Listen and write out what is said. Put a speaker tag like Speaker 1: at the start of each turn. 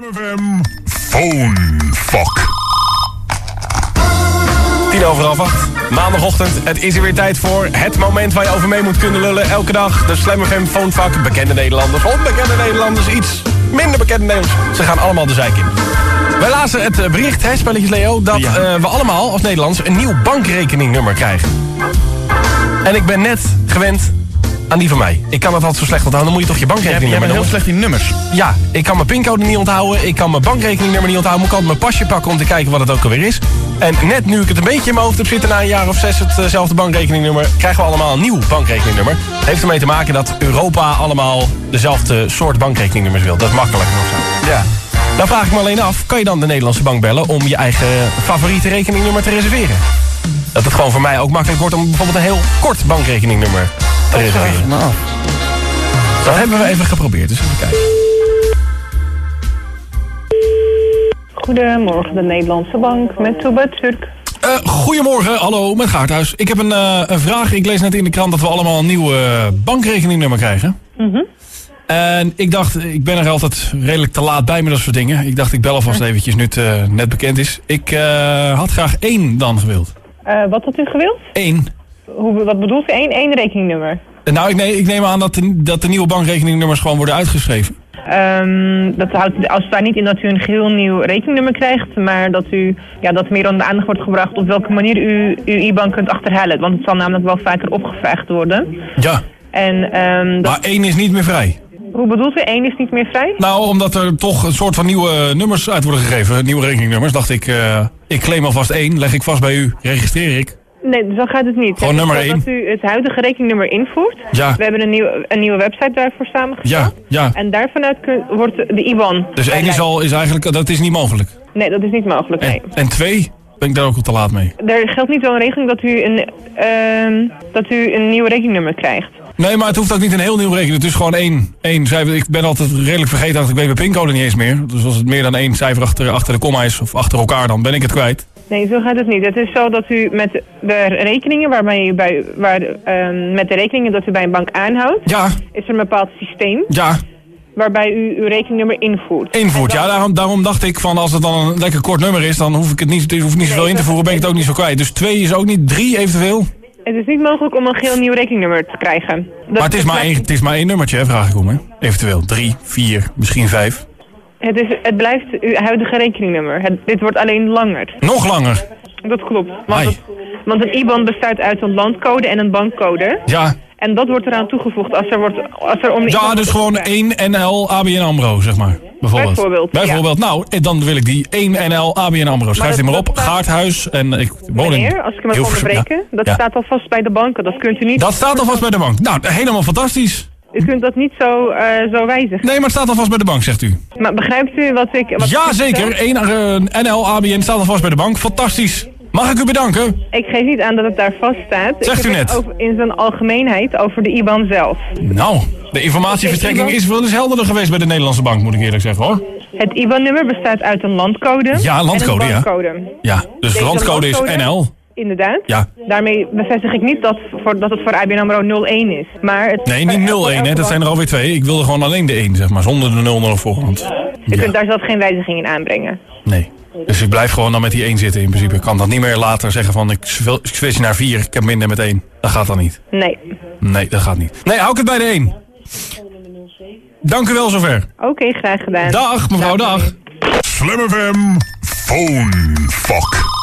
Speaker 1: FM Phonefuck.
Speaker 2: Tien over half acht. Maandagochtend. Het is er weer tijd voor het moment waar je over mee moet kunnen lullen. Elke dag de Slam FM Phonevak. Bekende Nederlanders, onbekende Nederlanders, iets minder bekende Nederlanders. Ze gaan allemaal de zijk in. Wij lazen het eh, bericht, hè, spelletjes Leo, dat
Speaker 3: Ja.
Speaker 2: eh, we allemaal als Nederlands een nieuw bankrekeningnummer krijgen. En ik ben net gewend aan die van mij. Ik kan dat altijd zo slecht onthouden. Dan moet je toch je
Speaker 3: Jij, jij
Speaker 2: bankrekeningnummer
Speaker 3: bent heel slecht in nummers.
Speaker 2: Ja, ik kan mijn pincode niet onthouden. Ik kan mijn bankrekeningnummer niet onthouden. Moet ik altijd mijn pasje pakken om te kijken wat het ook alweer is. En net nu ik het een beetje in mijn hoofd heb zitten na een jaar of zes hetzelfde bankrekeningnummer, krijgen we allemaal een nieuw bankrekeningnummer. Heeft ermee te maken dat Europa allemaal dezelfde soort bankrekeningnummers wil. Dat is makkelijker of zo.
Speaker 3: Ja.
Speaker 2: Dan vraag ik me alleen af, kan je dan de Nederlandse bank bellen om je eigen favoriete rekeningnummer te reserveren? Dat het gewoon voor mij ook makkelijk wordt om bijvoorbeeld een heel kort bankrekeningnummer
Speaker 3: Nou,
Speaker 2: Dat hebben we even geprobeerd, dus even kijken.
Speaker 4: Goedemorgen, de Nederlandse Bank met Toeba Turk.
Speaker 2: Eh, goedemorgen, hallo, met Gaarthuis. Ik heb een, eh, een vraag. Ik lees net in de krant dat we allemaal een nieuw eh, bankrekeningnummer krijgen. En ik dacht, ik ben er altijd redelijk te laat bij met dat soort dingen. Ik dacht, ik bel alvast eventjes nu het net bekend is. Ik eh, had graag één dan gewild.
Speaker 4: Eh, wat had u gewild?
Speaker 2: Eén.
Speaker 4: Hoe, wat bedoelt u? Eén, één rekeningnummer.
Speaker 2: Eh, Nou, ik, nee, ik neem aan dat de, dat de nieuwe bankrekeningnummers gewoon worden uitgeschreven.
Speaker 4: Ehm, dat houdt als staat niet in dat u een geheel nieuw rekeningnummer krijgt, maar dat u ja, dat meer onder de aandacht wordt gebracht op welke manier u uw IBAN kunt achterhalen. Want het zal namelijk wel vaker opgevraagd worden.
Speaker 2: Ja,
Speaker 4: En ehm, dat-
Speaker 2: maar één is niet meer vrij.
Speaker 4: hoe bedoelt u? Één is niet meer vrij?
Speaker 2: Nou, omdat er toch een soort van nieuwe nummers uit worden gegeven. Nieuwe rekeningnummers. Dacht ik, eh, ik claim alvast één. Leg ik vast bij u. Registreer ik.
Speaker 4: Nee, zo gaat het niet.
Speaker 2: Gewoon nummer één.
Speaker 4: Dat u het huidige rekeningnummer invoert.
Speaker 2: Ja.
Speaker 4: We hebben een, nieuw, een nieuwe website daarvoor samengesteld.
Speaker 2: Ja, ja.
Speaker 4: En daarvanuit kun- wordt de IBAN.
Speaker 2: Dus één is al is eigenlijk, dat is niet mogelijk.
Speaker 4: Nee, dat is niet mogelijk, nee.
Speaker 2: En, en twee, ben ik daar ook al te laat mee.
Speaker 4: Er geldt niet zo'n regeling dat u een, ehm, dat u een nieuw rekeningnummer krijgt.
Speaker 2: Nee, maar het hoeft ook niet een heel nieuw rekening. Het is gewoon één. één cijfer. Ik ben altijd redelijk vergeten dat ik weet mijn pincode niet eens meer. Dus als het meer dan één cijfer achter, achter de komma is, of achter elkaar, dan ben ik het kwijt.
Speaker 4: Nee, zo gaat het niet. Het is zo dat u met de rekeningen waarmee u bij, waar, ehm, met de rekeningen dat u bij een bank aanhoudt,
Speaker 2: Ja,
Speaker 4: is er een bepaald systeem
Speaker 2: ja,
Speaker 4: waarbij u uw rekeningnummer invoert.
Speaker 2: invoert. Ja, daarom, daarom dacht ik van als het dan een lekker kort nummer is, dan hoef ik het niet, hoef ik niet zoveel in te voeren, ben ik het ook niet zo kwijt. Dus twee is ook niet, drie eventueel.
Speaker 4: Het is niet mogelijk om een geheel nieuw rekeningnummer te krijgen. Dat-
Speaker 2: Maar het is maar één, het is maar één nummertje, hè, vraag ik om. Hè. Eventueel drie, vier, misschien vijf.
Speaker 4: Het, is, het blijft uw huidige rekeningnummer. Het, dit wordt alleen langer.
Speaker 2: Nog langer.
Speaker 4: Dat klopt. Want, het- want een IBAN bestaat uit een landcode en een bankcode.
Speaker 2: Ja,
Speaker 4: En dat wordt eraan toegevoegd als er, wordt, als er om
Speaker 2: ja dus gewoon
Speaker 4: gevraagd.
Speaker 2: één NL ABN AMRO, zeg maar. Bijvoorbeeld.
Speaker 4: Bijvoorbeeld, ja.
Speaker 2: Bijvoorbeeld. Nou, eh, dan wil ik die 1 NL ABN AMRO. Schrijf die maar op. Gaarthuis. En ik woon in
Speaker 4: Meneer, als ik hem mag onderbreken,
Speaker 2: Ja.
Speaker 4: dat
Speaker 2: Ja.
Speaker 4: staat alvast bij de banken. Dat kunt u niet,
Speaker 2: Dat staat alvast bij de bank. Nou, helemaal fantastisch.
Speaker 4: U kunt dat niet zo, eh, zo wijzigen.
Speaker 2: Nee, maar het staat alvast bij de bank, zegt u.
Speaker 4: Maar begrijpt u wat ik... Wat
Speaker 2: Ja,
Speaker 4: ik
Speaker 2: zeker. 1 eh, NL ABN staat alvast bij de bank. Fantastisch. Mag ik u bedanken?
Speaker 4: Ik geef niet aan dat het daar vast staat.
Speaker 2: Zegt
Speaker 4: ik
Speaker 2: u net.
Speaker 4: het Over, in zijn algemeenheid over de IBAN zelf.
Speaker 2: Nou, de informatieverstrekking is wel eens helderder geweest bij de Nederlandse bank, moet ik eerlijk zeggen hoor.
Speaker 4: Het IBAN-nummer bestaat uit een landcode
Speaker 2: Ja, landcode,
Speaker 4: en
Speaker 2: ja.
Speaker 4: een bankcode.
Speaker 2: Ja, dus de
Speaker 4: Deze
Speaker 2: landcode is
Speaker 4: landcode-
Speaker 2: NL.
Speaker 4: Inderdaad.
Speaker 2: Ja.
Speaker 4: Daarmee bevestig ik niet dat, voor, dat het voor ABN AMRO 01 is. Maar het
Speaker 2: Nee, niet 01, hè. dat zijn er alweer twee. Ik wilde gewoon alleen de 1, zeg maar, zonder de 00 op voorhand.
Speaker 4: Je
Speaker 2: Ja.
Speaker 4: kunt daar zelf geen wijziging in aanbrengen.
Speaker 2: Nee. Dus ik blijf gewoon dan met die 1 zitten in principe. Ik kan dat niet meer later zeggen van ik sw- ik switch naar 4, ik heb minder met 1. Dat gaat dan niet.
Speaker 4: Nee.
Speaker 2: Nee, dat gaat niet. Nee, hou ik het bij de 1. Dank u wel zover.
Speaker 4: Oké, graag gedaan.
Speaker 2: Dag mevrouw, dag.
Speaker 1: Slam FM Phonefuck.